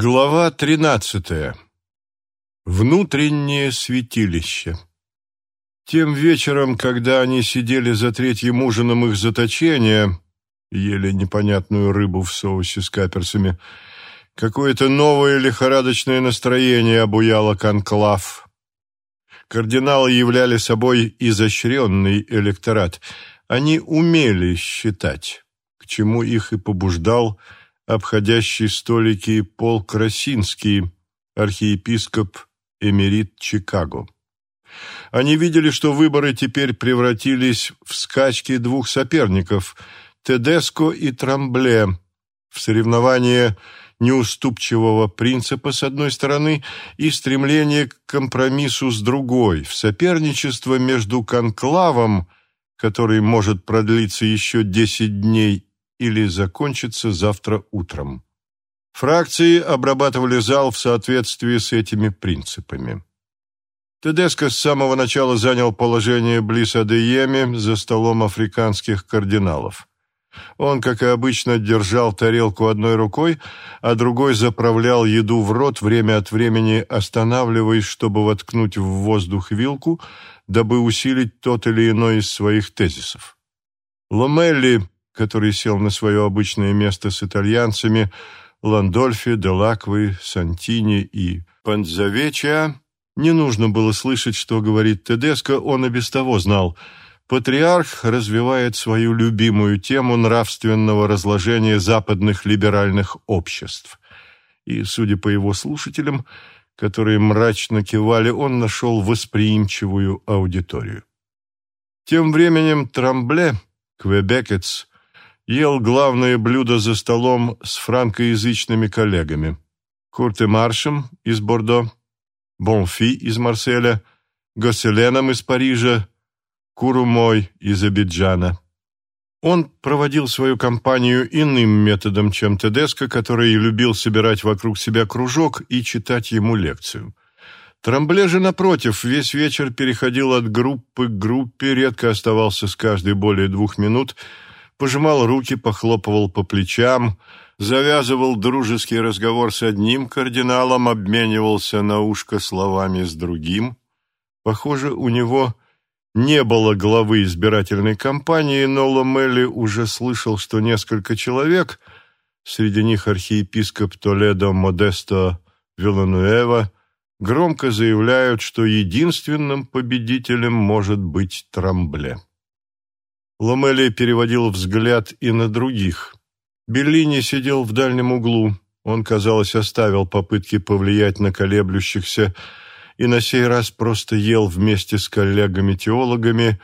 Глава тринадцатая. Внутреннее святилище. Тем вечером, когда они сидели за третьим ужином их заточения, ели непонятную рыбу в соусе с каперсами, какое-то новое лихорадочное настроение обуяло конклав. Кардиналы являли собой изощренный электорат. Они умели считать, к чему их и побуждал обходящий столики Пол Красинский, архиепископ эмерит Чикаго. Они видели, что выборы теперь превратились в скачки двух соперников – Тедеско и Трамбле, в соревнование неуступчивого принципа с одной стороны и стремление к компромиссу с другой, в соперничество между конклавом, который может продлиться еще десять дней, или закончится завтра утром. Фракции обрабатывали зал в соответствии с этими принципами. Тедеско с самого начала занял положение близ Адееми за столом африканских кардиналов. Он, как и обычно, держал тарелку одной рукой, а другой заправлял еду в рот, время от времени останавливаясь, чтобы воткнуть в воздух вилку, дабы усилить тот или иной из своих тезисов. Ломелли который сел на свое обычное место с итальянцами Ландольфи, Делаквы, Сантини и Панзавечиа, не нужно было слышать, что говорит Тедеско, он и без того знал. Патриарх развивает свою любимую тему нравственного разложения западных либеральных обществ. И, судя по его слушателям, которые мрачно кивали, он нашел восприимчивую аудиторию. Тем временем Трамбле, квебекец, ел главное блюдо за столом с франкоязычными коллегами. Курте Маршем из Бордо, Бонфи из Марселя, Госселеном из Парижа, Курумой из Абиджана. Он проводил свою кампанию иным методом, чем Тедеско, который любил собирать вокруг себя кружок и читать ему лекцию. Трамбле же, напротив, весь вечер переходил от группы к группе, редко оставался с каждой более двух минут – пожимал руки, похлопывал по плечам, завязывал дружеский разговор с одним кардиналом, обменивался на ушко словами с другим. Похоже, у него не было главы избирательной кампании, но Ломели уже слышал, что несколько человек, среди них архиепископ Толедо Модесто Вилануэва, громко заявляют, что единственным победителем может быть Трамбле. Ломели переводил взгляд и на других. Беллини сидел в дальнем углу. Он, казалось, оставил попытки повлиять на колеблющихся и на сей раз просто ел вместе с коллегами-теологами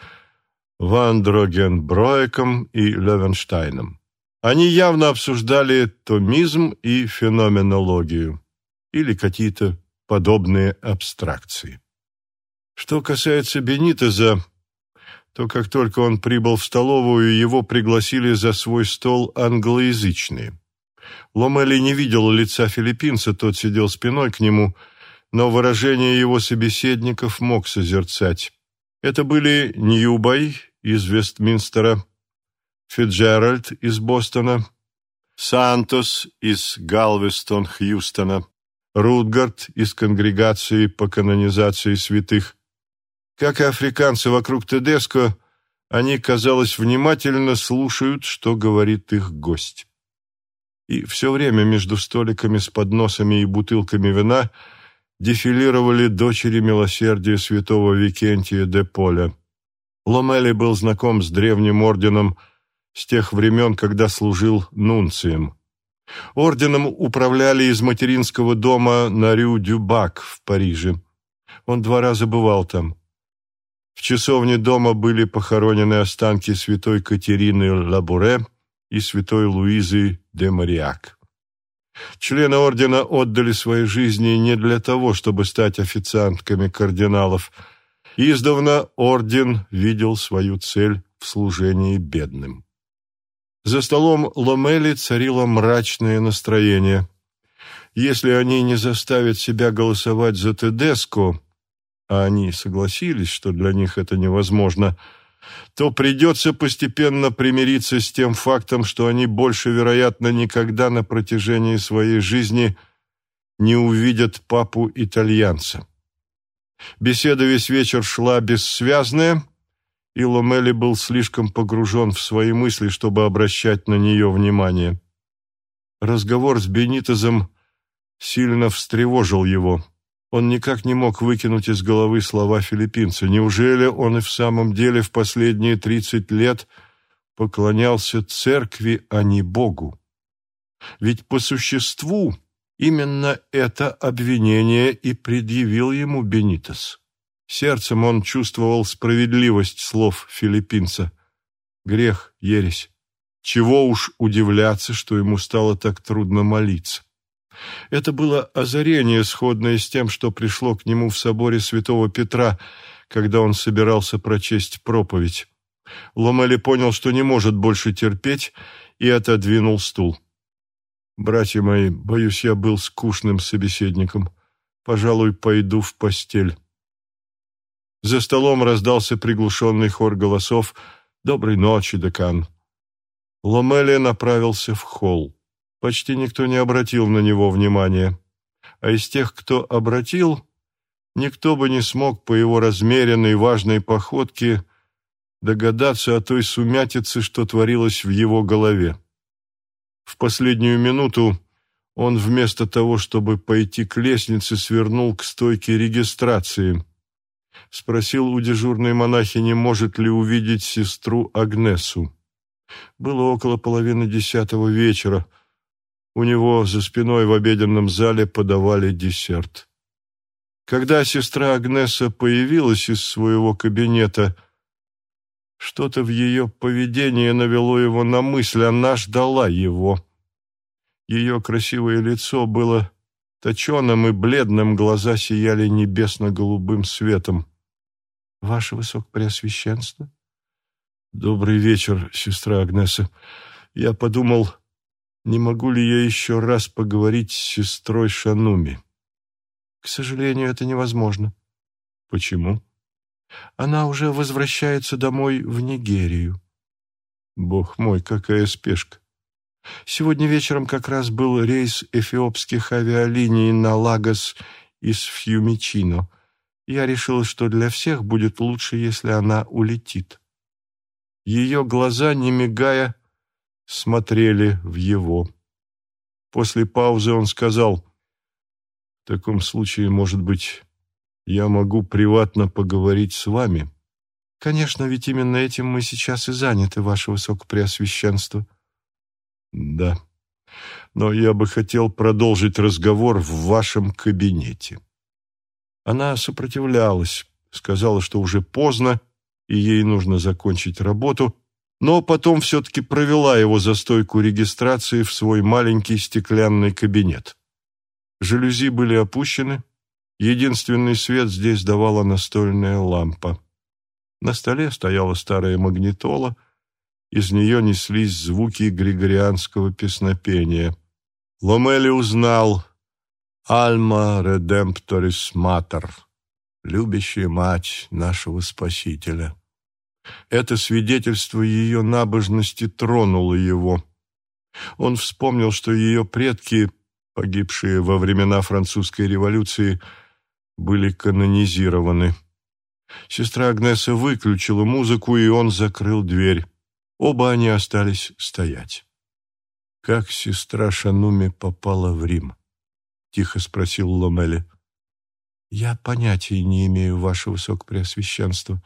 Ван Дрогенброеком и Левенштайном. Они явно обсуждали томизм и феноменологию или какие-то подобные абстракции. Что касается Бенитеза, то как только он прибыл в столовую, его пригласили за свой стол англоязычные. Ломели не видел лица филиппинца, тот сидел спиной к нему, но выражение его собеседников мог созерцать. Это были Ньюбай из Вестминстера, Фиджеральд из Бостона, Сантос из Галвестон-Хьюстона, Рутгард из Конгрегации по канонизации святых, как и африканцы вокруг Тедеско, они, казалось, внимательно слушают, что говорит их гость. И все время между столиками с подносами и бутылками вина дефилировали дочери милосердия святого Викентия де Поля. Ломели был знаком с древним орденом с тех времен, когда служил нунцием. Орденом управляли из материнского дома на Рю-Дюбак в Париже. Он два раза бывал там. В часовне дома были похоронены останки святой Катерины Лабуре и святой Луизы де Мариак. Члены ордена отдали свои жизни не для того, чтобы стать официантками кардиналов. Издавна орден видел свою цель в служении бедным. За столом Ломели царило мрачное настроение. Если они не заставят себя голосовать за Тедеско, а они согласились, что для них это невозможно, то придется постепенно примириться с тем фактом, что они больше, вероятно, никогда на протяжении своей жизни не увидят папу-итальянца. Беседа весь вечер шла бессвязная, и Ломели был слишком погружен в свои мысли, чтобы обращать на нее внимание. Разговор с Бенитозом сильно встревожил его. Он никак не мог выкинуть из головы слова филиппинца. Неужели он и в самом деле в последние тридцать лет поклонялся церкви, а не Богу? Ведь по существу именно это обвинение и предъявил ему Бенитос. Сердцем он чувствовал справедливость слов филиппинца. Грех, ересь. Чего уж удивляться, что ему стало так трудно молиться. Это было озарение, сходное с тем, что пришло к нему в соборе святого Петра, когда он собирался прочесть проповедь. Ломели понял, что не может больше терпеть, и отодвинул стул. «Братья мои, боюсь, я был скучным собеседником. Пожалуй, пойду в постель». За столом раздался приглушенный хор голосов «Доброй ночи, декан». Ломели направился в холл. Почти никто не обратил на него внимания. А из тех, кто обратил, никто бы не смог по его размеренной важной походке догадаться о той сумятице, что творилось в его голове. В последнюю минуту он вместо того, чтобы пойти к лестнице, свернул к стойке регистрации. Спросил у дежурной монахини, может ли увидеть сестру Агнесу. Было около половины десятого вечера. У него за спиной в обеденном зале подавали десерт. Когда сестра Агнеса появилась из своего кабинета, что-то в ее поведении навело его на мысль, она ждала его. Ее красивое лицо было точеным и бледным, глаза сияли небесно-голубым светом. «Ваше Высокопреосвященство?» «Добрый вечер, сестра Агнеса. Я подумал, не могу ли я еще раз поговорить с сестрой Шануми?» «К сожалению, это невозможно». «Почему?» «Она уже возвращается домой в Нигерию». «Бог мой, какая спешка!» «Сегодня вечером как раз был рейс эфиопских авиалиний на Лагос из Фьюмичино. Я решила, что для всех будет лучше, если она улетит». Ее глаза, не мигая, смотрели в его. После паузы он сказал, «В таком случае, может быть, я могу приватно поговорить с вами?» «Конечно, ведь именно этим мы сейчас и заняты, ваше высокопреосвященство». «Да, но я бы хотел продолжить разговор в вашем кабинете». Она сопротивлялась, сказала, что уже поздно, и ей нужно закончить работу, но потом все-таки провела его за стойку регистрации в свой маленький стеклянный кабинет. Жалюзи были опущены, единственный свет здесь давала настольная лампа. На столе стояла старая магнитола, из нее неслись звуки григорианского песнопения. Ломели узнал «Альма редемпторис матер» любящая мать нашего Спасителя. Это свидетельство ее набожности тронуло его. Он вспомнил, что ее предки, погибшие во времена французской революции, были канонизированы. Сестра Агнеса выключила музыку, и он закрыл дверь. Оба они остались стоять. «Как сестра Шануми попала в Рим?» — тихо спросил Ломели. Я понятия не имею, ваше высокопреосвященство.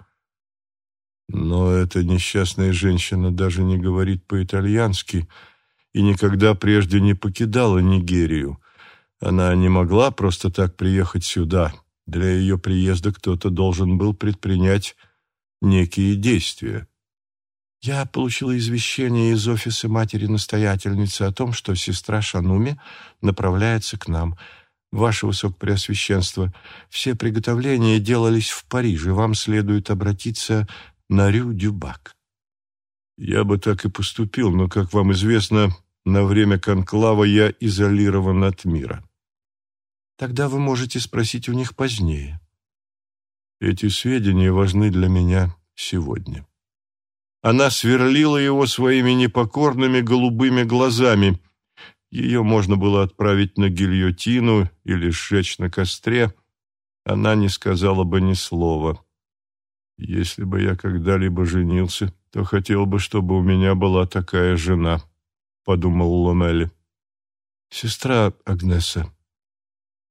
Но эта несчастная женщина даже не говорит по-итальянски и никогда прежде не покидала Нигерию. Она не могла просто так приехать сюда. Для ее приезда кто-то должен был предпринять некие действия. Я получила извещение из офиса матери-настоятельницы о том, что сестра Шануми направляется к нам – Ваше Высокопреосвященство, все приготовления делались в Париже. Вам следует обратиться на Рю-Дюбак. Я бы так и поступил, но, как вам известно, на время конклава я изолирован от мира. Тогда вы можете спросить у них позднее. Эти сведения важны для меня сегодня. Она сверлила его своими непокорными голубыми глазами. ее можно было отправить на гильотину или сжечь на костре, она не сказала бы ни слова. Если бы я когда-либо женился, то хотел бы, чтобы у меня была такая жена, подумал Ломели. Сестра Агнеса,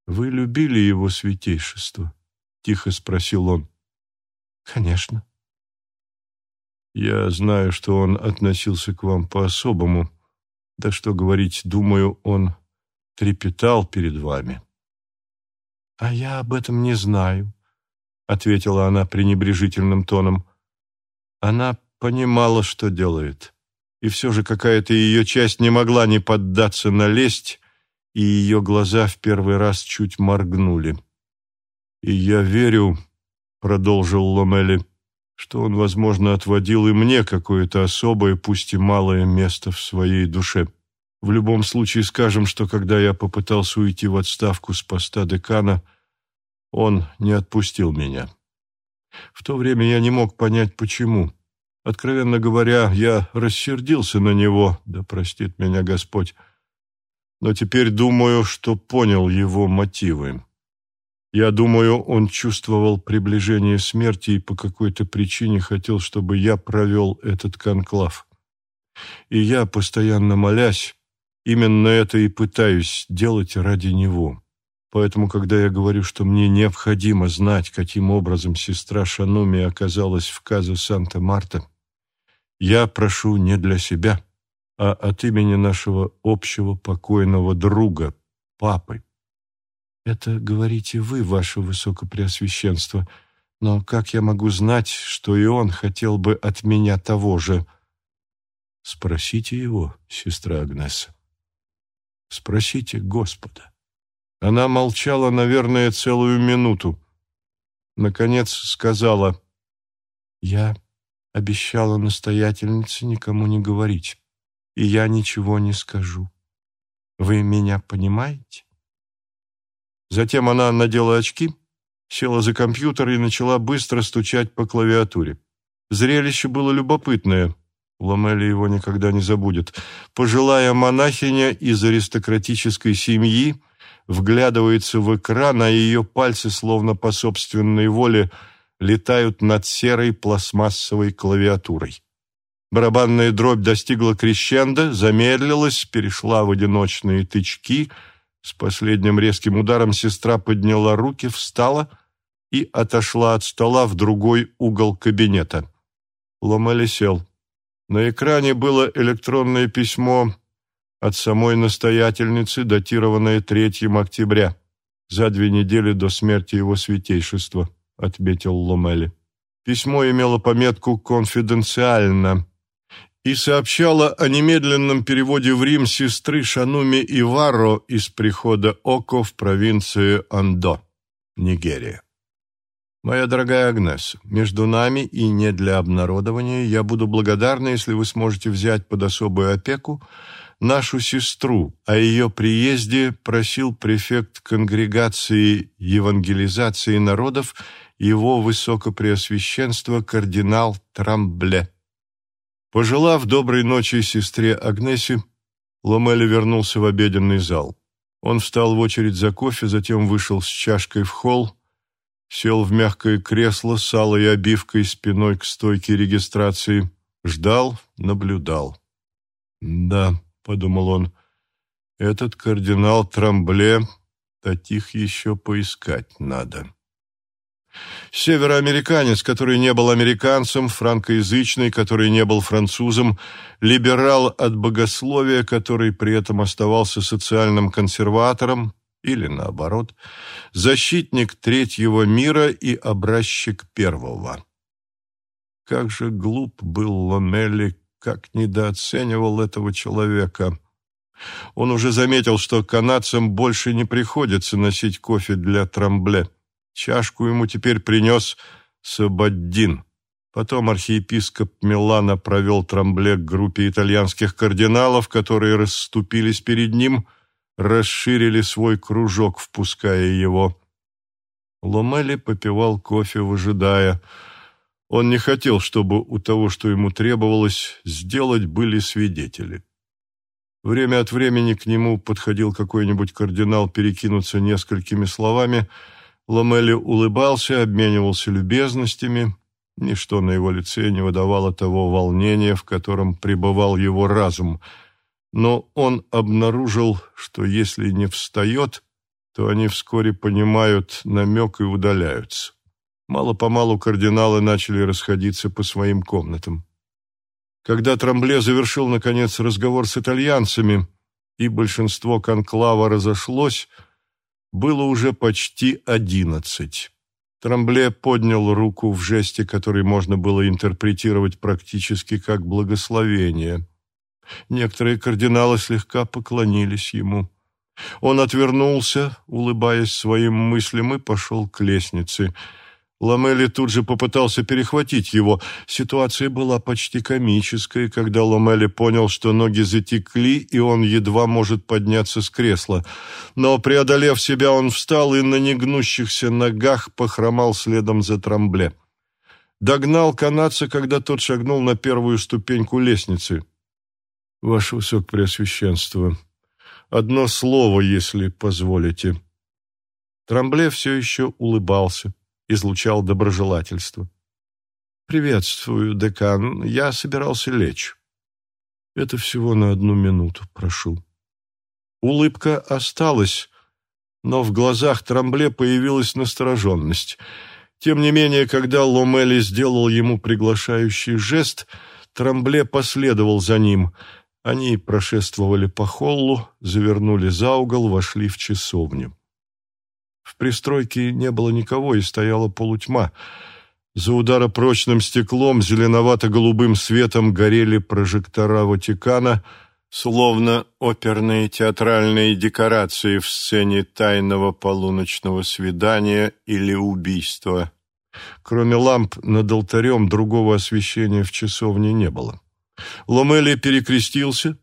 вы любили его святейшество? Тихо спросил он. Конечно. Я знаю, что он относился к вам по-особому. Да что говорить, думаю, он трепетал перед вами. А я об этом не знаю, ответила она пренебрежительным тоном. Она понимала, что делает, и все же какая-то ее часть не могла не поддаться на лесть, и ее глаза в первый раз чуть моргнули. «И я верю», — продолжил Ломели, — «что он, возможно, отводил и мне какое-то особое, пусть и малое место в своей душе. В любом случае скажем, что когда я попытался уйти в отставку с поста декана, он не отпустил меня. В то время я не мог понять, почему. Откровенно говоря, я рассердился на него, да простит меня Господь, но теперь думаю, что понял его мотивы. Я думаю, он чувствовал приближение смерти и по какой-то причине хотел, чтобы я провел этот конклав. И я, постоянно молясь, именно это и пытаюсь делать ради него. Поэтому, когда я говорю, что мне необходимо знать, каким образом сестра Шануми оказалась в Казу Санта-Марта, я прошу не для себя, а от имени нашего общего покойного друга, папы. Это говорите вы, ваше высокопреосвященство, но как я могу знать, что и он хотел бы от меня того же? Спросите его, сестра Агнеса. Спросите Господа. Она молчала, наверное, целую минуту. Наконец сказала, «Я обещала настоятельнице никому не говорить, и я ничего не скажу. Вы меня понимаете?» Затем она надела очки, села за компьютер и начала быстро стучать по клавиатуре. Зрелище было любопытное. Ламели его никогда не забудет. Пожилая монахиня из аристократической семьи вглядывается в экран, а ее пальцы, словно по собственной воле, летают над серой пластмассовой клавиатурой. Барабанная дробь достигла крещенда, замедлилась, перешла в одиночные тычки — с последним резким ударом сестра подняла руки, встала и отошла от стола в другой угол кабинета. Ломали сел. На экране было электронное письмо от самой настоятельницы, датированное 3 октября, за две недели до смерти его святейшества, отметил Ломели. Письмо имело пометку «Конфиденциально», и сообщала о немедленном переводе в Рим сестры Шануми Иваро из прихода Око в провинции Андо, Нигерия. Моя дорогая Агнес, между нами и не для обнародования я буду благодарна, если вы сможете взять под особую опеку нашу сестру. О ее приезде просил префект конгрегации евангелизации народов его высокопреосвященство кардинал Трамбле. Пожелав доброй ночи сестре Агнесе, Ломели вернулся в обеденный зал. Он встал в очередь за кофе, затем вышел с чашкой в холл, сел в мягкое кресло с алой обивкой спиной к стойке регистрации, ждал, наблюдал. «Да», — подумал он, — «этот кардинал Трамбле, таких еще поискать надо». Североамериканец, который не был американцем, франкоязычный, который не был французом, либерал от богословия, который при этом оставался социальным консерватором, или наоборот, защитник третьего мира и образчик первого. Как же глуп был Ломелли, как недооценивал этого человека. Он уже заметил, что канадцам больше не приходится носить кофе для трамбле. Чашку ему теперь принес Сабаддин. Потом архиепископ Милана провел трамбле к группе итальянских кардиналов, которые расступились перед ним, расширили свой кружок, впуская его. Ломели попивал кофе, выжидая. Он не хотел, чтобы у того, что ему требовалось сделать, были свидетели. Время от времени к нему подходил какой-нибудь кардинал перекинуться несколькими словами. Ламели улыбался, обменивался любезностями. Ничто на его лице не выдавало того волнения, в котором пребывал его разум. Но он обнаружил, что если не встает, то они вскоре понимают намек и удаляются. Мало-помалу кардиналы начали расходиться по своим комнатам. Когда Трамбле завершил, наконец, разговор с итальянцами, и большинство конклава разошлось, было уже почти одиннадцать. Трамбле поднял руку в жесте, который можно было интерпретировать практически как благословение. Некоторые кардиналы слегка поклонились ему. Он отвернулся, улыбаясь своим мыслям, и пошел к лестнице – Ламели тут же попытался перехватить его. Ситуация была почти комической, когда Ламели понял, что ноги затекли, и он едва может подняться с кресла. Но, преодолев себя, он встал и на негнущихся ногах похромал следом за Трамбле. Догнал канадца, когда тот шагнул на первую ступеньку лестницы. «Ваше Высокопреосвященство, одно слово, если позволите». Трамбле все еще улыбался излучал доброжелательство. «Приветствую, декан. Я собирался лечь. Это всего на одну минуту, прошу». Улыбка осталась, но в глазах Трамбле появилась настороженность. Тем не менее, когда Ломели сделал ему приглашающий жест, Трамбле последовал за ним. Они прошествовали по холлу, завернули за угол, вошли в часовню. В пристройке не было никого, и стояла полутьма. За ударопрочным стеклом зеленовато-голубым светом горели прожектора Ватикана, словно оперные театральные декорации в сцене тайного полуночного свидания или убийства. Кроме ламп над алтарем другого освещения в часовне не было. Ломели перекрестился,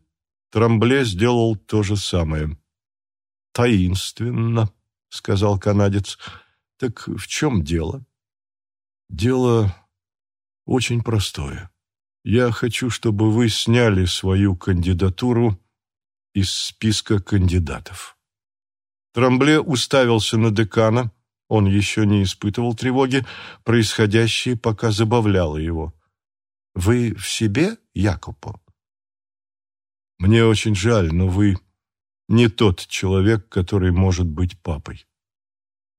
Трамбле сделал то же самое. Таинственно сказал канадец. Так в чем дело? Дело очень простое. Я хочу, чтобы вы сняли свою кандидатуру из списка кандидатов. Трамбле уставился на декана. Он еще не испытывал тревоги. Происходящее пока забавляло его. «Вы в себе, Якупо?» «Мне очень жаль, но вы не тот человек, который может быть папой.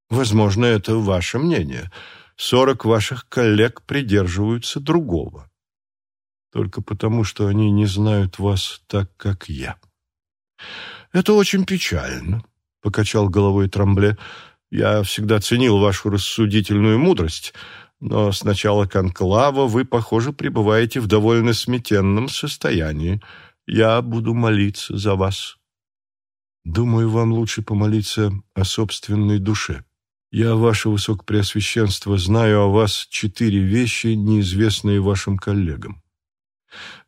Возможно, это ваше мнение. Сорок ваших коллег придерживаются другого. Только потому, что они не знают вас так, как я. Это очень печально, — покачал головой Трамбле. Я всегда ценил вашу рассудительную мудрость, но с начала конклава вы, похоже, пребываете в довольно сметенном состоянии. Я буду молиться за вас. Думаю, вам лучше помолиться о собственной душе. Я, ваше высокопреосвященство, знаю о вас четыре вещи, неизвестные вашим коллегам.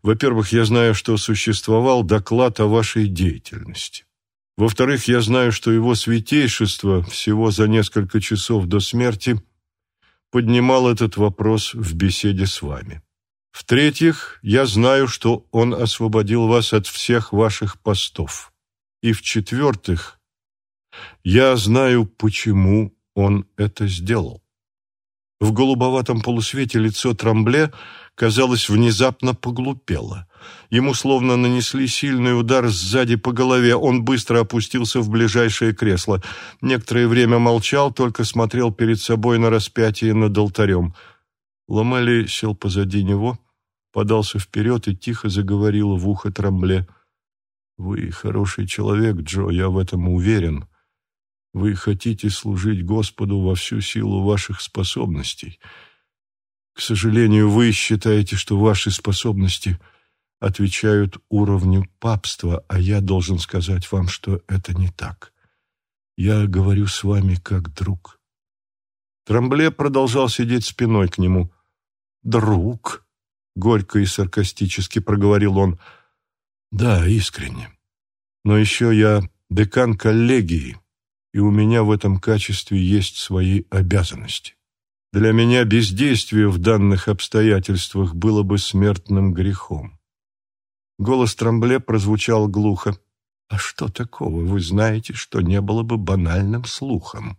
Во-первых, я знаю, что существовал доклад о вашей деятельности. Во-вторых, я знаю, что его святейшество всего за несколько часов до смерти поднимал этот вопрос в беседе с вами. В-третьих, я знаю, что он освободил вас от всех ваших постов. И в-четвертых, я знаю, почему он это сделал. В голубоватом полусвете лицо Трамбле, казалось, внезапно поглупело. Ему словно нанесли сильный удар сзади по голове. Он быстро опустился в ближайшее кресло. Некоторое время молчал, только смотрел перед собой на распятие над алтарем. Ламели сел позади него, подался вперед и тихо заговорил в ухо Трамбле — вы хороший человек, Джо, я в этом уверен. Вы хотите служить Господу во всю силу ваших способностей. К сожалению, вы считаете, что ваши способности отвечают уровню папства, а я должен сказать вам, что это не так. Я говорю с вами как друг. Трамбле продолжал сидеть спиной к нему. «Друг», — горько и саркастически проговорил он, — да, искренне. Но еще я декан коллегии, и у меня в этом качестве есть свои обязанности. Для меня бездействие в данных обстоятельствах было бы смертным грехом. Голос Трамбле прозвучал глухо. «А что такого вы знаете, что не было бы банальным слухом?»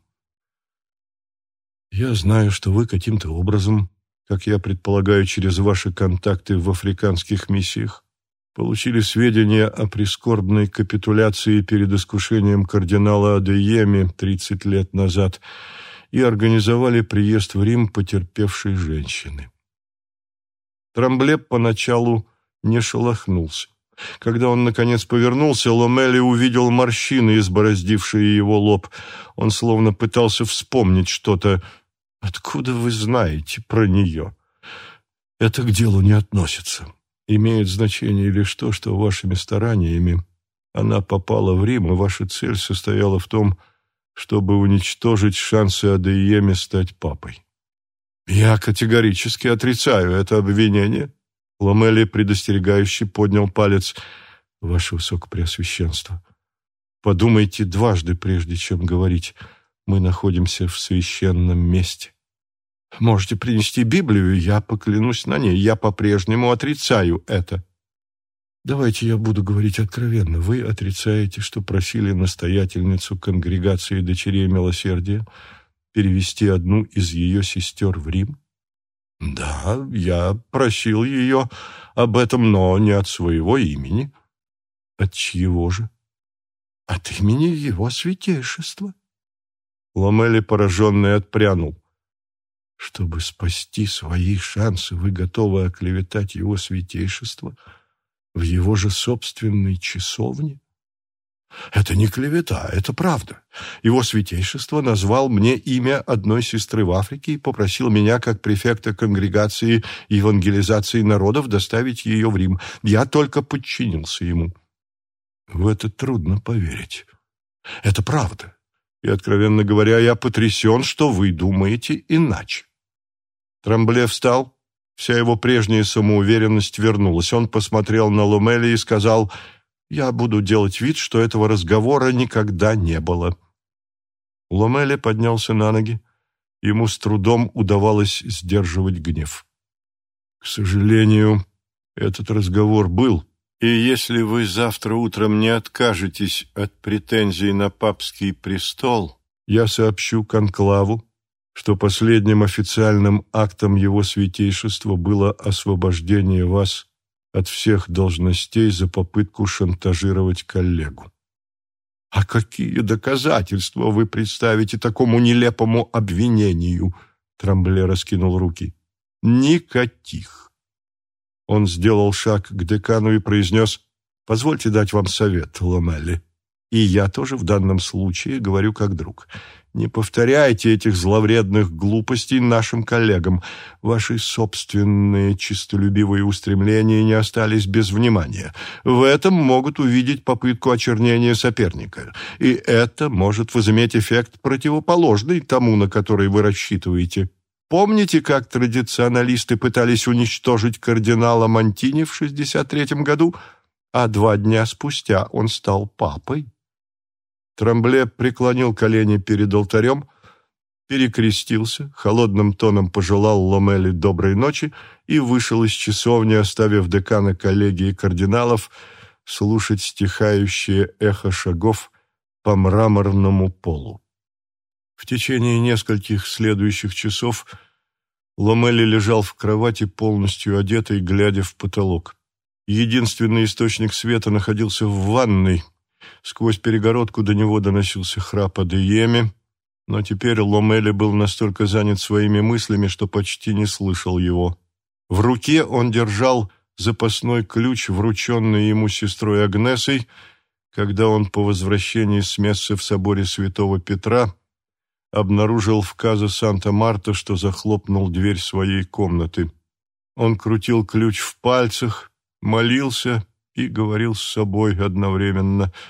«Я знаю, что вы каким-то образом, как я предполагаю, через ваши контакты в африканских миссиях, получили сведения о прискорбной капитуляции перед искушением кардинала Адееми 30 лет назад и организовали приезд в Рим потерпевшей женщины. Трамбле поначалу не шелохнулся. Когда он, наконец, повернулся, Ломели увидел морщины, избороздившие его лоб. Он словно пытался вспомнить что-то. «Откуда вы знаете про нее?» «Это к делу не относится. Имеет значение лишь то, что вашими стараниями она попала в Рим, и ваша цель состояла в том, чтобы уничтожить шансы Адееме стать папой». «Я категорически отрицаю это обвинение», Ламели предостерегающе поднял палец. «Ваше Высокопреосвященство, подумайте дважды, прежде чем говорить. Мы находимся в священном месте. Можете принести Библию, я поклянусь на ней. Я по-прежнему отрицаю это». Давайте я буду говорить откровенно. Вы отрицаете, что просили настоятельницу конгрегации дочерей милосердия перевести одну из ее сестер в Рим? Да, я просил ее об этом, но не от своего имени. От чьего же? От имени его святейшества. Ламели, пораженный, отпрянул. Чтобы спасти свои шансы, вы готовы оклеветать его святейшество в его же собственной часовне? Это не клевета, это правда. Его святейшество назвал мне имя одной сестры в Африке и попросил меня, как префекта конгрегации евангелизации народов, доставить ее в Рим. Я только подчинился ему. В это трудно поверить. Это правда. И, откровенно говоря, я потрясен, что вы думаете иначе. Трамбле встал. Вся его прежняя самоуверенность вернулась. Он посмотрел на Лумели и сказал я буду делать вид, что этого разговора никогда не было». Ломеле поднялся на ноги. Ему с трудом удавалось сдерживать гнев. «К сожалению, этот разговор был, и если вы завтра утром не откажетесь от претензий на папский престол, я сообщу конклаву, что последним официальным актом его святейшества было освобождение вас от всех должностей за попытку шантажировать коллегу. А какие доказательства вы представите такому нелепому обвинению? Трамбле раскинул руки. Никаких. Он сделал шаг к декану и произнес, «Позвольте дать вам совет, Ломелли. И я тоже в данном случае говорю как друг. Не повторяйте этих зловредных глупостей нашим коллегам. Ваши собственные чистолюбивые устремления не остались без внимания. В этом могут увидеть попытку очернения соперника. И это может возыметь эффект противоположный тому, на который вы рассчитываете. Помните, как традиционалисты пытались уничтожить кардинала Монтини в 63 году, а два дня спустя он стал папой? Трамбле преклонил колени перед алтарем, перекрестился, холодным тоном пожелал Ломели доброй ночи и вышел из часовни, оставив декана коллегии кардиналов слушать стихающее эхо шагов по мраморному полу. В течение нескольких следующих часов Ломели лежал в кровати, полностью одетый, глядя в потолок. Единственный источник света находился в ванной — Сквозь перегородку до него доносился храп Адееми, но теперь Ломели был настолько занят своими мыслями, что почти не слышал его. В руке он держал запасной ключ, врученный ему сестрой Агнесой, когда он по возвращении с мессы в соборе святого Петра обнаружил в Каза Санта-Марта, что захлопнул дверь своей комнаты. Он крутил ключ в пальцах, молился и говорил с собой одновременно –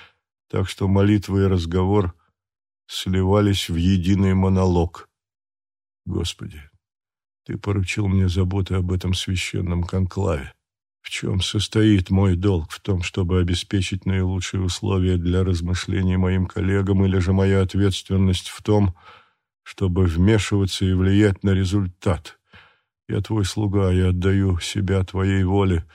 так что молитва и разговор сливались в единый монолог. Господи, Ты поручил мне заботы об этом священном конклаве. В чем состоит мой долг? В том, чтобы обеспечить наилучшие условия для размышлений моим коллегам, или же моя ответственность в том, чтобы вмешиваться и влиять на результат? Я твой слуга, я отдаю себя твоей воле,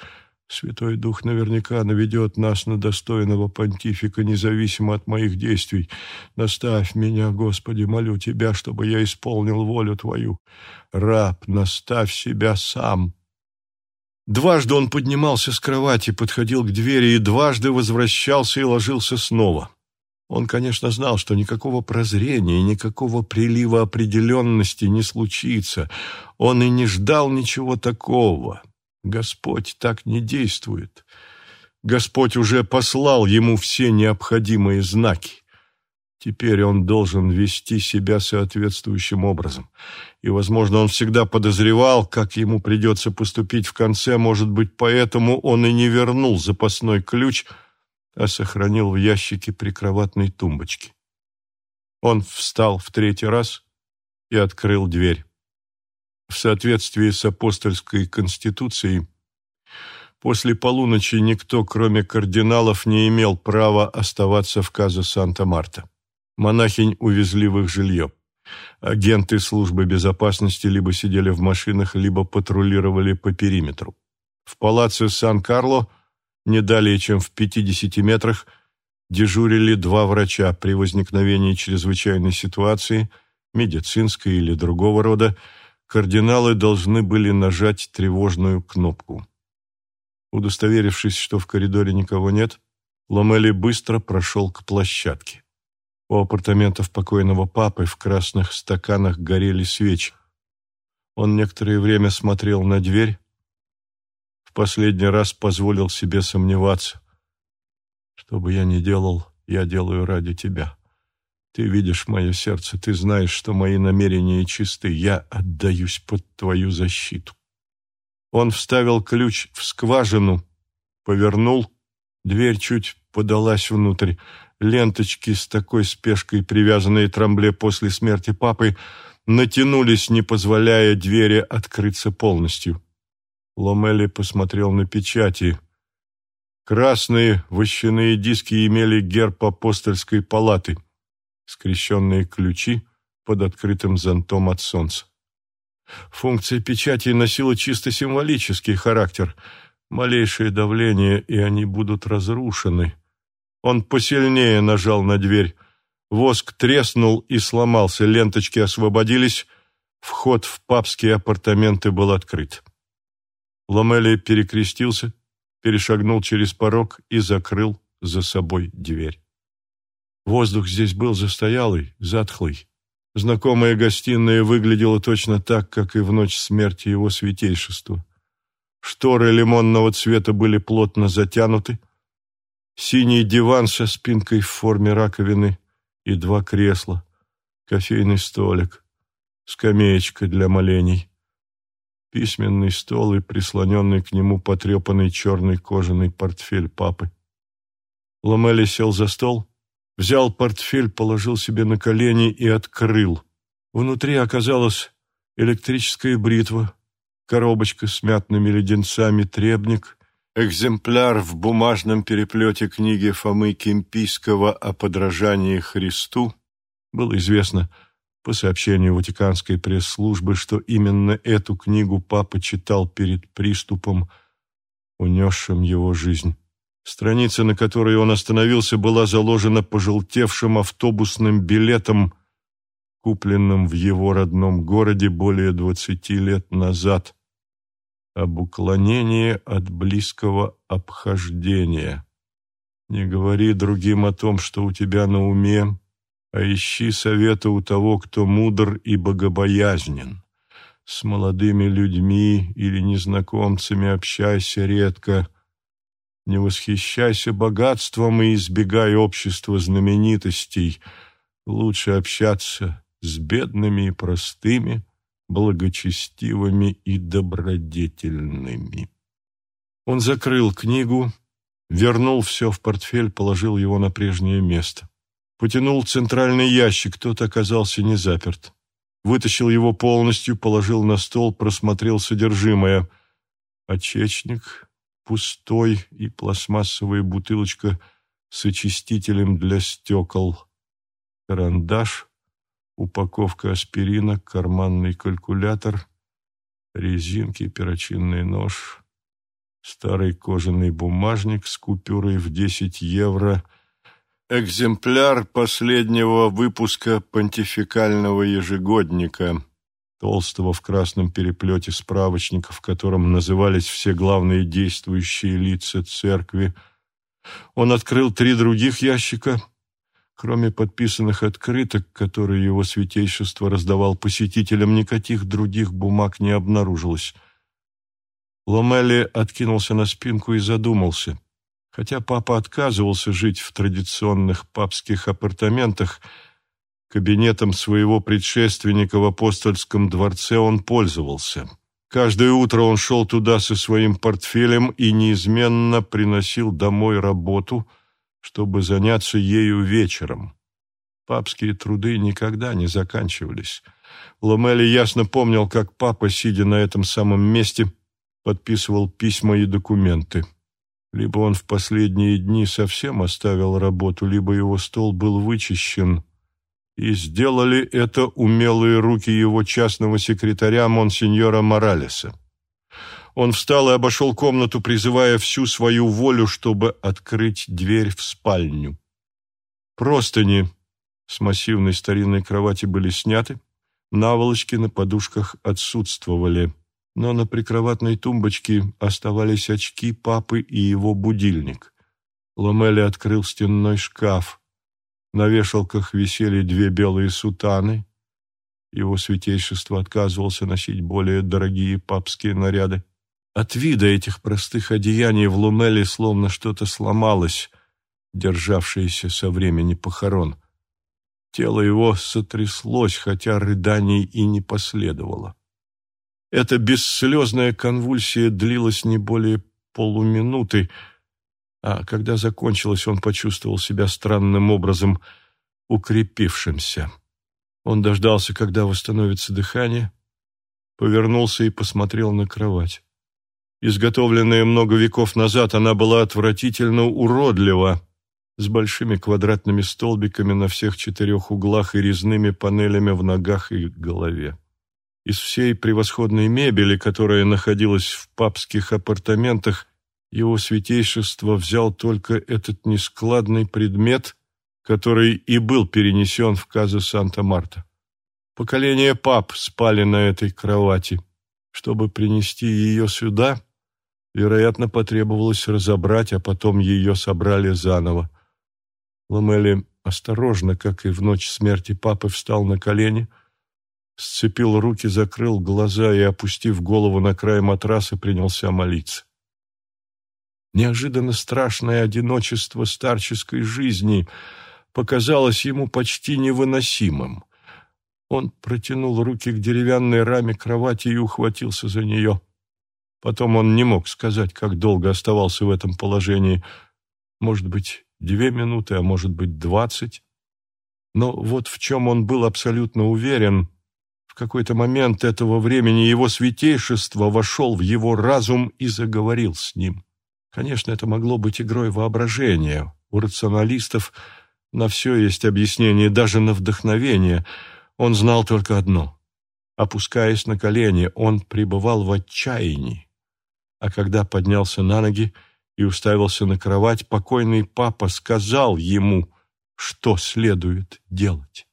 Святой Дух наверняка наведет нас на достойного понтифика, независимо от моих действий. Наставь меня, Господи, молю Тебя, чтобы я исполнил волю Твою. Раб, наставь себя сам». Дважды он поднимался с кровати, подходил к двери и дважды возвращался и ложился снова. Он, конечно, знал, что никакого прозрения, никакого прилива определенности не случится. Он и не ждал ничего такого. Господь так не действует. Господь уже послал ему все необходимые знаки. Теперь он должен вести себя соответствующим образом. И, возможно, он всегда подозревал, как ему придется поступить в конце, может быть, поэтому он и не вернул запасной ключ, а сохранил в ящике прикроватной тумбочки. Он встал в третий раз и открыл дверь. В соответствии с апостольской конституцией, после полуночи никто, кроме кардиналов, не имел права оставаться в Каза Санта-Марта. Монахинь увезли в их жилье. Агенты службы безопасности либо сидели в машинах, либо патрулировали по периметру. В палаце Сан-Карло, не далее чем в 50 метрах, дежурили два врача при возникновении чрезвычайной ситуации, медицинской или другого рода, кардиналы должны были нажать тревожную кнопку. Удостоверившись, что в коридоре никого нет, Ламели быстро прошел к площадке. У апартаментов покойного папы в красных стаканах горели свечи. Он некоторое время смотрел на дверь, в последний раз позволил себе сомневаться. «Что бы я ни делал, я делаю ради тебя. Ты видишь мое сердце, ты знаешь, что мои намерения чисты. Я отдаюсь под твою защиту». Он вставил ключ в скважину, повернул, дверь чуть подалась внутрь. Ленточки с такой спешкой, привязанные Трамбле после смерти папы, натянулись, не позволяя двери открыться полностью. Ломели посмотрел на печати. Красные вощаные диски имели герб апостольской палаты, скрещенные ключи под открытым зонтом от солнца. Функция печати носила чисто символический характер. Малейшее давление, и они будут разрушены. Он посильнее нажал на дверь. Воск треснул и сломался, ленточки освободились. Вход в папские апартаменты был открыт. Ламели перекрестился, перешагнул через порог и закрыл за собой дверь. Воздух здесь был застоялый, затхлый. Знакомая гостиная выглядела точно так, как и в ночь смерти его святейшества. Шторы лимонного цвета были плотно затянуты, Синий диван со спинкой в форме раковины и два кресла, кофейный столик, скамеечка для молений, письменный стол и прислоненный к нему потрепанный черный кожаный портфель папы. Ламели сел за стол, взял портфель, положил себе на колени и открыл. Внутри оказалась электрическая бритва, коробочка с мятными леденцами, требник Экземпляр в бумажном переплете книги Фомы Кемпийского о подражании Христу было известно по сообщению Ватиканской пресс-службы, что именно эту книгу папа читал перед приступом, унесшим его жизнь. Страница, на которой он остановился, была заложена пожелтевшим автобусным билетом, купленным в его родном городе более двадцати лет назад об уклонении от близкого обхождения. Не говори другим о том, что у тебя на уме, а ищи совета у того, кто мудр и богобоязнен. С молодыми людьми или незнакомцами общайся редко. Не восхищайся богатством и избегай общества знаменитостей. Лучше общаться с бедными и простыми, благочестивыми и добродетельными. Он закрыл книгу, вернул все в портфель, положил его на прежнее место. Потянул центральный ящик, тот оказался не заперт. Вытащил его полностью, положил на стол, просмотрел содержимое. Очечник пустой и пластмассовая бутылочка с очистителем для стекол. Карандаш, упаковка аспирина, карманный калькулятор, резинки, перочинный нож. старый кожаный бумажник с купюрой в 10 евро, экземпляр последнего выпуска понтификального ежегодника, толстого в красном переплете справочника, в котором назывались все главные действующие лица церкви. Он открыл три других ящика — Кроме подписанных открыток, которые его святейшество раздавал посетителям, никаких других бумаг не обнаружилось. Ломели откинулся на спинку и задумался. Хотя папа отказывался жить в традиционных папских апартаментах, кабинетом своего предшественника в апостольском дворце он пользовался. Каждое утро он шел туда со своим портфелем и неизменно приносил домой работу – чтобы заняться ею вечером. Папские труды никогда не заканчивались. Ломели ясно помнил, как папа, сидя на этом самом месте, подписывал письма и документы. Либо он в последние дни совсем оставил работу, либо его стол был вычищен, и сделали это умелые руки его частного секретаря монсеньора Моралеса. Он встал и обошел комнату, призывая всю свою волю, чтобы открыть дверь в спальню. Простыни с массивной старинной кровати были сняты, наволочки на подушках отсутствовали, но на прикроватной тумбочке оставались очки папы и его будильник. Ломели открыл стенной шкаф. На вешалках висели две белые сутаны. Его святейшество отказывался носить более дорогие папские наряды. От вида этих простых одеяний в Лумеле словно что-то сломалось, державшееся со времени похорон. Тело его сотряслось, хотя рыданий и не последовало. Эта бесслезная конвульсия длилась не более полуминуты, а когда закончилась, он почувствовал себя странным образом укрепившимся. Он дождался, когда восстановится дыхание, повернулся и посмотрел на кровать. Изготовленная много веков назад, она была отвратительно уродлива, с большими квадратными столбиками на всех четырех углах и резными панелями в ногах и голове. Из всей превосходной мебели, которая находилась в папских апартаментах, его святейшество взял только этот нескладный предмет, который и был перенесен в казу Санта-Марта. Поколение пап спали на этой кровати. Чтобы принести ее сюда, Вероятно, потребовалось разобрать, а потом ее собрали заново. Ламели осторожно, как и в ночь смерти папы, встал на колени, сцепил руки, закрыл глаза и, опустив голову на край матраса, принялся молиться. Неожиданно страшное одиночество старческой жизни показалось ему почти невыносимым. Он протянул руки к деревянной раме кровати и ухватился за нее. Потом он не мог сказать, как долго оставался в этом положении. Может быть, две минуты, а может быть, двадцать. Но вот в чем он был абсолютно уверен. В какой-то момент этого времени его святейшество вошел в его разум и заговорил с ним. Конечно, это могло быть игрой воображения. У рационалистов на все есть объяснение, даже на вдохновение. Он знал только одно. Опускаясь на колени, он пребывал в отчаянии а когда поднялся на ноги и уставился на кровать, покойный папа сказал ему, что следует делать.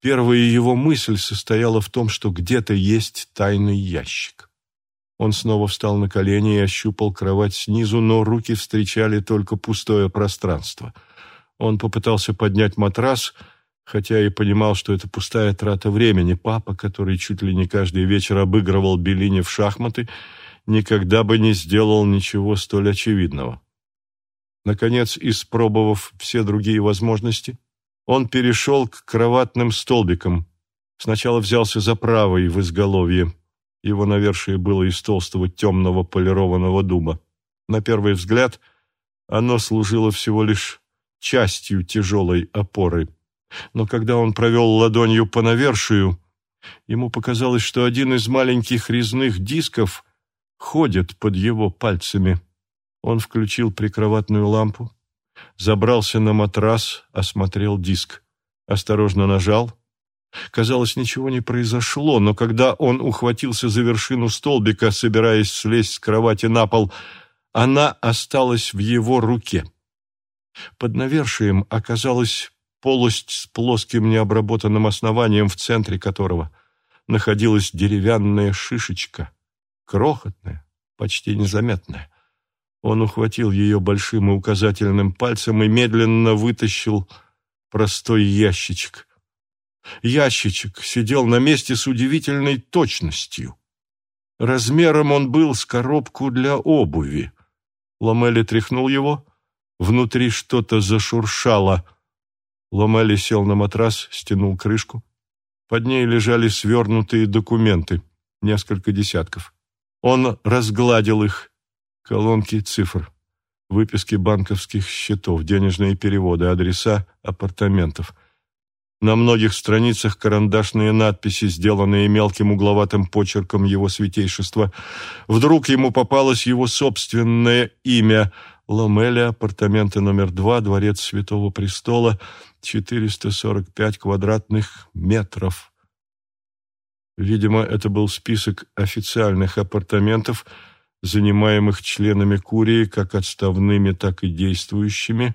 Первая его мысль состояла в том, что где-то есть тайный ящик. Он снова встал на колени и ощупал кровать снизу, но руки встречали только пустое пространство. Он попытался поднять матрас, хотя и понимал, что это пустая трата времени. Папа, который чуть ли не каждый вечер обыгрывал Беллини в шахматы, никогда бы не сделал ничего столь очевидного. Наконец, испробовав все другие возможности, он перешел к кроватным столбикам. Сначала взялся за правый в изголовье. Его навершие было из толстого темного полированного дуба. На первый взгляд оно служило всего лишь частью тяжелой опоры. Но когда он провел ладонью по навершию, ему показалось, что один из маленьких резных дисков ходит под его пальцами. Он включил прикроватную лампу, забрался на матрас, осмотрел диск, осторожно нажал, Казалось, ничего не произошло, но когда он ухватился за вершину столбика, собираясь слезть с кровати на пол, она осталась в его руке. Под навершием оказалась полость с плоским необработанным основанием, в центре которого находилась деревянная шишечка, крохотная, почти незаметная. Он ухватил ее большим и указательным пальцем и медленно вытащил простой ящичек. Ящичек сидел на месте с удивительной точностью. Размером он был с коробку для обуви. Ламели тряхнул его, внутри что-то зашуршало. Ламели сел на матрас, стянул крышку. Под ней лежали свернутые документы, несколько десятков. Он разгладил их, колонки цифр, выписки банковских счетов, денежные переводы, адреса апартаментов. На многих страницах карандашные надписи, сделанные мелким угловатым почерком его святейшества. Вдруг ему попалось его собственное имя Ламеля, апартаменты номер два, дворец Святого Престола, 445 квадратных метров. Видимо, это был список официальных апартаментов – занимаемых членами Курии, как отставными, так и действующими,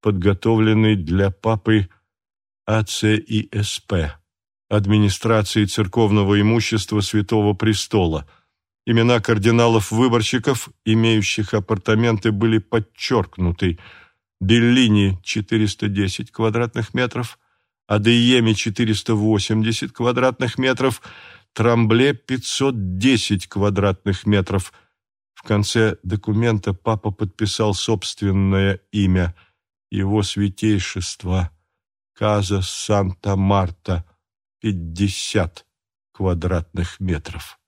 подготовленный для папы АЦИСП, администрации церковного имущества Святого Престола. Имена кардиналов-выборщиков, имеющих апартаменты, были подчеркнуты. Беллини – 410 квадратных метров, Адееми – 480 квадратных метров, Трамбле – 510 квадратных метров – в конце документа папа подписал собственное имя, его святейшество, Каза Санта-Марта, 50 квадратных метров.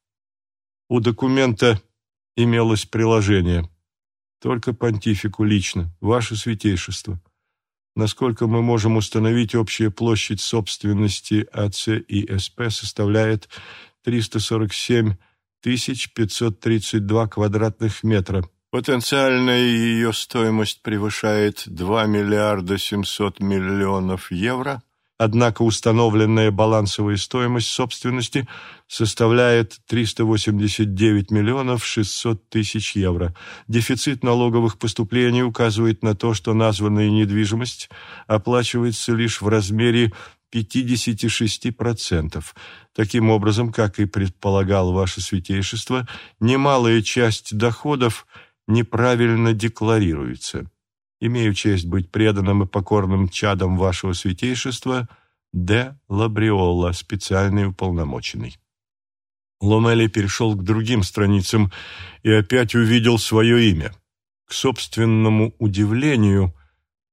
У документа имелось приложение. Только понтифику лично, ваше святейшество. Насколько мы можем установить, общая площадь собственности АЦ и СП составляет 347 1532 квадратных метра. Потенциальная ее стоимость превышает 2 миллиарда 700 миллионов евро, однако установленная балансовая стоимость собственности составляет 389 миллионов 600 тысяч евро. Дефицит налоговых поступлений указывает на то, что названная недвижимость оплачивается лишь в размере 56%. Таким образом, как и предполагал ваше святейшество, немалая часть доходов неправильно декларируется. Имею честь быть преданным и покорным чадом вашего святейшества Д. Лабриола, специальный уполномоченный. Ломели перешел к другим страницам и опять увидел свое имя. К собственному удивлению –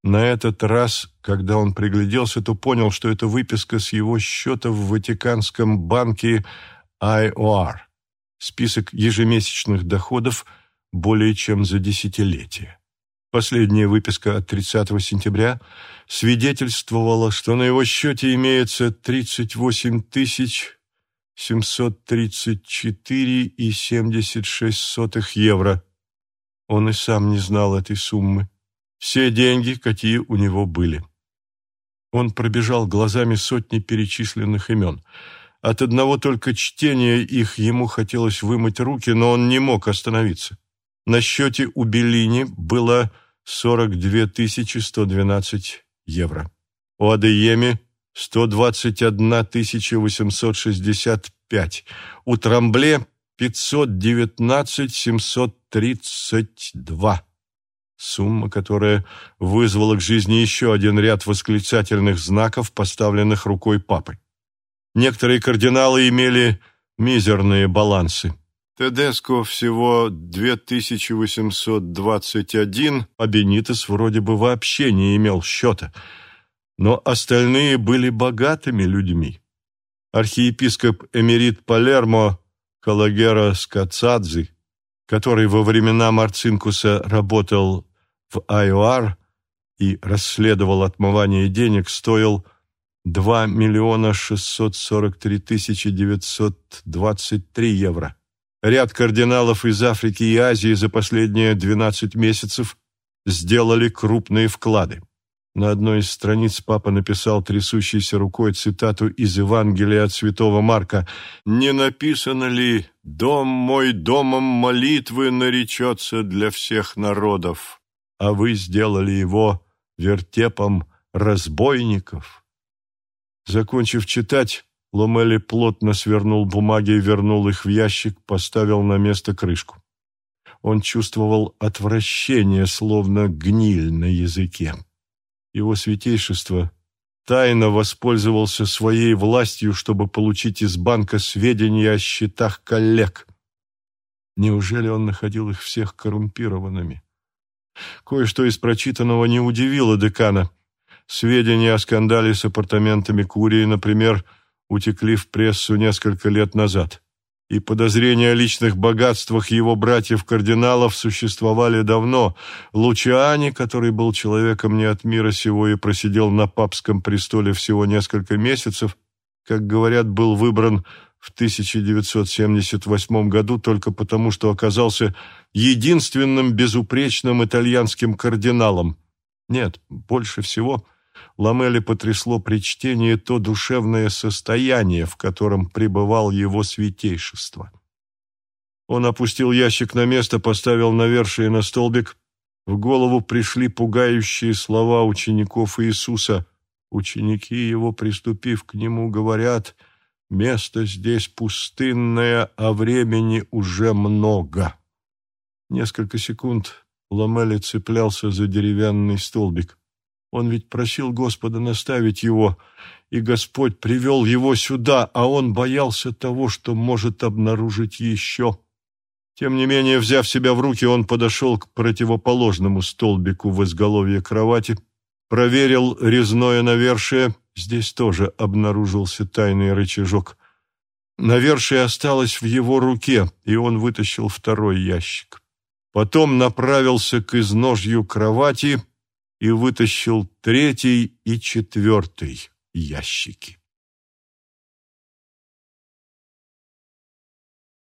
на этот раз, когда он пригляделся, то понял, что это выписка с его счета в Ватиканском банке IOR, список ежемесячных доходов более чем за десятилетие. Последняя выписка от 30 сентября свидетельствовала, что на его счете имеется 38 тысяч 734,76 евро. Он и сам не знал этой суммы все деньги, какие у него были. Он пробежал глазами сотни перечисленных имен. От одного только чтения их ему хотелось вымыть руки, но он не мог остановиться. На счете у Беллини было 42 112 евро. У Адееми 121 865. У Трамбле 519 732 сумма, которая вызвала к жизни еще один ряд восклицательных знаков, поставленных рукой папы. Некоторые кардиналы имели мизерные балансы. Тедеско всего 2821, а Бенитес вроде бы вообще не имел счета. Но остальные были богатыми людьми. Архиепископ Эмерит Палермо Калагера Скацадзе, который во времена Марцинкуса работал в АЮАР и расследовал отмывание денег, стоил 2 миллиона 643 тысячи 923 евро. Ряд кардиналов из Африки и Азии за последние 12 месяцев сделали крупные вклады. На одной из страниц папа написал трясущейся рукой цитату из Евангелия от святого Марка «Не написано ли «Дом мой домом молитвы наречется для всех народов», а вы сделали его вертепом разбойников?» Закончив читать, Ломели плотно свернул бумаги и вернул их в ящик, поставил на место крышку. Он чувствовал отвращение, словно гниль на языке. Его святейшество тайно воспользовался своей властью, чтобы получить из банка сведения о счетах коллег. Неужели он находил их всех коррумпированными? Кое-что из прочитанного не удивило декана. Сведения о скандале с апартаментами Курии, например, утекли в прессу несколько лет назад и подозрения о личных богатствах его братьев-кардиналов существовали давно. Лучиани, который был человеком не от мира сего и просидел на папском престоле всего несколько месяцев, как говорят, был выбран в 1978 году только потому, что оказался единственным безупречным итальянским кардиналом. Нет, больше всего Ламели потрясло при чтении то душевное состояние, в котором пребывал его святейшество. Он опустил ящик на место, поставил навершие на столбик. В голову пришли пугающие слова учеников Иисуса. Ученики его, приступив к нему, говорят, «Место здесь пустынное, а времени уже много». Несколько секунд Ламели цеплялся за деревянный столбик. Он ведь просил Господа наставить его, и Господь привел его сюда, а он боялся того, что может обнаружить еще. Тем не менее, взяв себя в руки, он подошел к противоположному столбику в изголовье кровати, проверил резное навершие, здесь тоже обнаружился тайный рычажок. Навершие осталось в его руке, и он вытащил второй ящик. Потом направился к изножью кровати и вытащил третий и четвертый ящики.